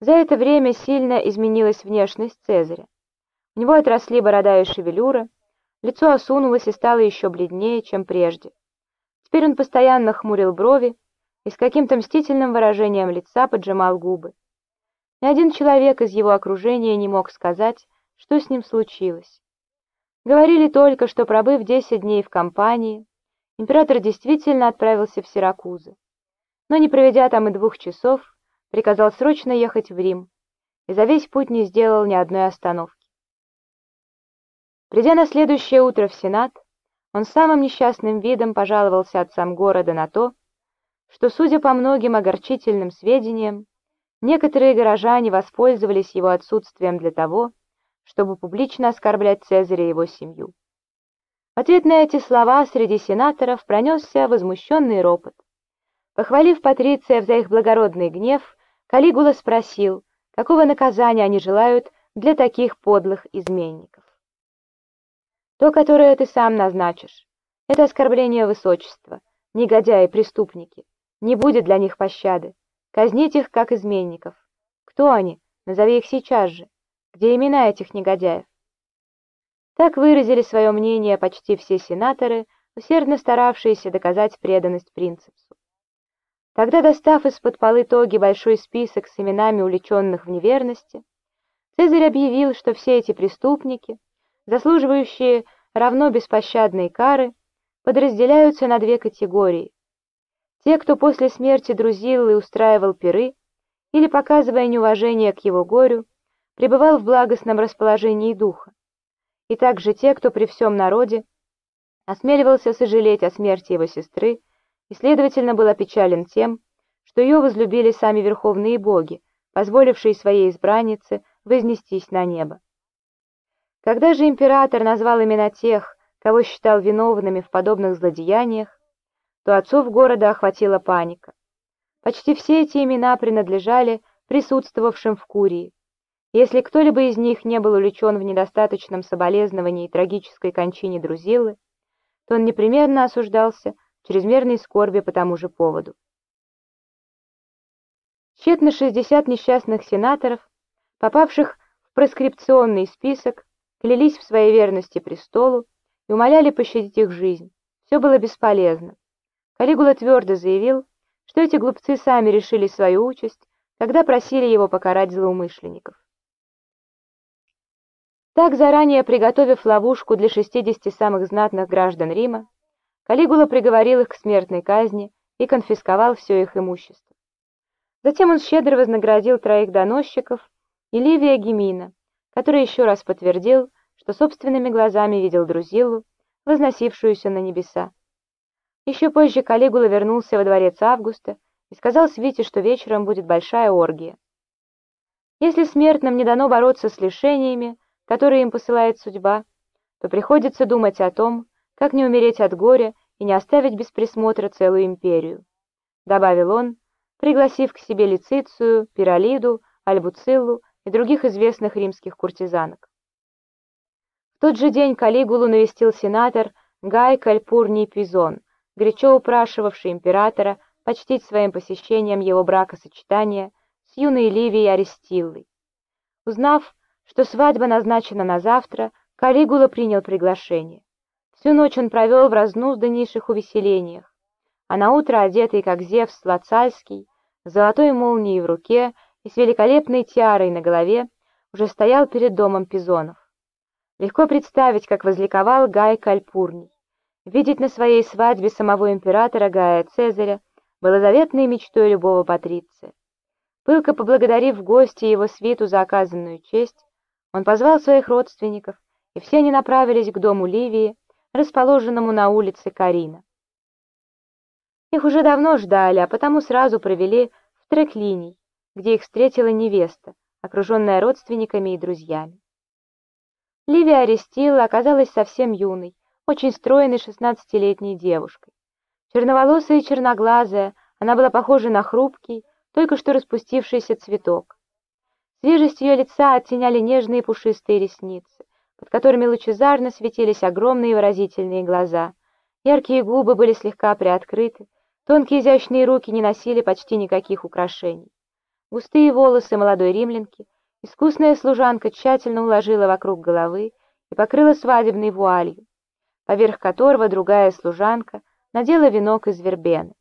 За это время сильно изменилась внешность Цезаря. У него отросли борода и шевелюра, лицо осунулось и стало еще бледнее, чем прежде. Теперь он постоянно хмурил брови и с каким-то мстительным выражением лица поджимал губы. Ни один человек из его окружения не мог сказать, что с ним случилось. Говорили только, что, пробыв десять дней в компании, император действительно отправился в Сиракузы. Но не проведя там и двух часов, приказал срочно ехать в Рим и за весь путь не сделал ни одной остановки. Придя на следующее утро в Сенат, он самым несчастным видом пожаловался отцам города на то, что, судя по многим огорчительным сведениям, некоторые горожане воспользовались его отсутствием для того, чтобы публично оскорблять Цезаря и его семью. В ответ на эти слова среди сенаторов пронесся возмущенный ропот. Похвалив Патриция за их благородный гнев, Калигула спросил, какого наказания они желают для таких подлых изменников. То, которое ты сам назначишь, это оскорбление высочества, негодяи, преступники. Не будет для них пощады. Казнить их, как изменников. Кто они? Назови их сейчас же. Где имена этих негодяев? Так выразили свое мнение почти все сенаторы, усердно старавшиеся доказать преданность принципсу. Тогда, достав из-под полы тоги большой список с именами уличенных в неверности, Цезарь объявил, что все эти преступники, заслуживающие равно беспощадной кары, подразделяются на две категории. Те, кто после смерти Друзиллы устраивал пиры, или, показывая неуважение к его горю, пребывал в благостном расположении духа, и также те, кто при всем народе осмеливался сожалеть о смерти его сестры и, следовательно, был опечален тем, что ее возлюбили сами верховные боги, позволившие своей избраннице вознестись на небо. Когда же император назвал имена тех, кого считал виновными в подобных злодеяниях, то отцов города охватила паника. Почти все эти имена принадлежали присутствовавшим в Курии, если кто-либо из них не был увлечен в недостаточном соболезновании и трагической кончине Друзилы, то он непременно осуждался чрезмерной скорби по тому же поводу. Тщетно 60 несчастных сенаторов, попавших в проскрипционный список, клялись в своей верности престолу и умоляли пощадить их жизнь. Все было бесполезно. Калигула твердо заявил, что эти глупцы сами решили свою участь, когда просили его покарать злоумышленников. Так, заранее приготовив ловушку для 60 самых знатных граждан Рима, Калигула приговорил их к смертной казни и конфисковал все их имущество. Затем он щедро вознаградил троих доносчиков и Ливия Гемина, который еще раз подтвердил, что собственными глазами видел Друзилу, возносившуюся на небеса. Еще позже Калигула вернулся во дворец Августа и сказал Свите, что вечером будет большая оргия. Если смертным не дано бороться с лишениями, которые им посылает судьба, то приходится думать о том, как не умереть от горя и не оставить без присмотра целую империю. Добавил он, пригласив к себе Лицицию, Пиролиду, Альбуциллу и других известных римских куртизанок. В тот же день Калигулу навестил сенатор Гай Кальпурний Пизон, горячо упрашивавший императора почтить своим посещением его бракосочетания с юной Ливией Арестиллой. Узнав, что свадьба назначена на завтра, Калигула принял приглашение. Всю ночь он провел в разнузданнейших увеселениях, а наутро, одетый как Зевс Лацальский, с золотой молнией в руке и с великолепной тиарой на голове, уже стоял перед домом Пизонов. Легко представить, как возликовал Гай Кальпурний. Видеть на своей свадьбе самого императора Гая Цезаря было заветной мечтой любого патриция. Пылко поблагодарив гостя и его свиту за оказанную честь, он позвал своих родственников, и все они направились к дому Ливии, расположенному на улице Карина. Их уже давно ждали, а потому сразу провели в Треклиний, где их встретила невеста, окруженная родственниками и друзьями. Ливия Арестила оказалась совсем юной, очень стройной шестнадцатилетней девушкой. Черноволосая и черноглазая, она была похожа на хрупкий, только что распустившийся цветок. Свежесть ее лица оттеняли нежные пушистые ресницы, под которыми лучезарно светились огромные выразительные глаза. Яркие губы были слегка приоткрыты, тонкие изящные руки не носили почти никаких украшений. Густые волосы молодой римлянки искусная служанка тщательно уложила вокруг головы и покрыла свадебной вуалью, поверх которого другая служанка надела венок из вербены.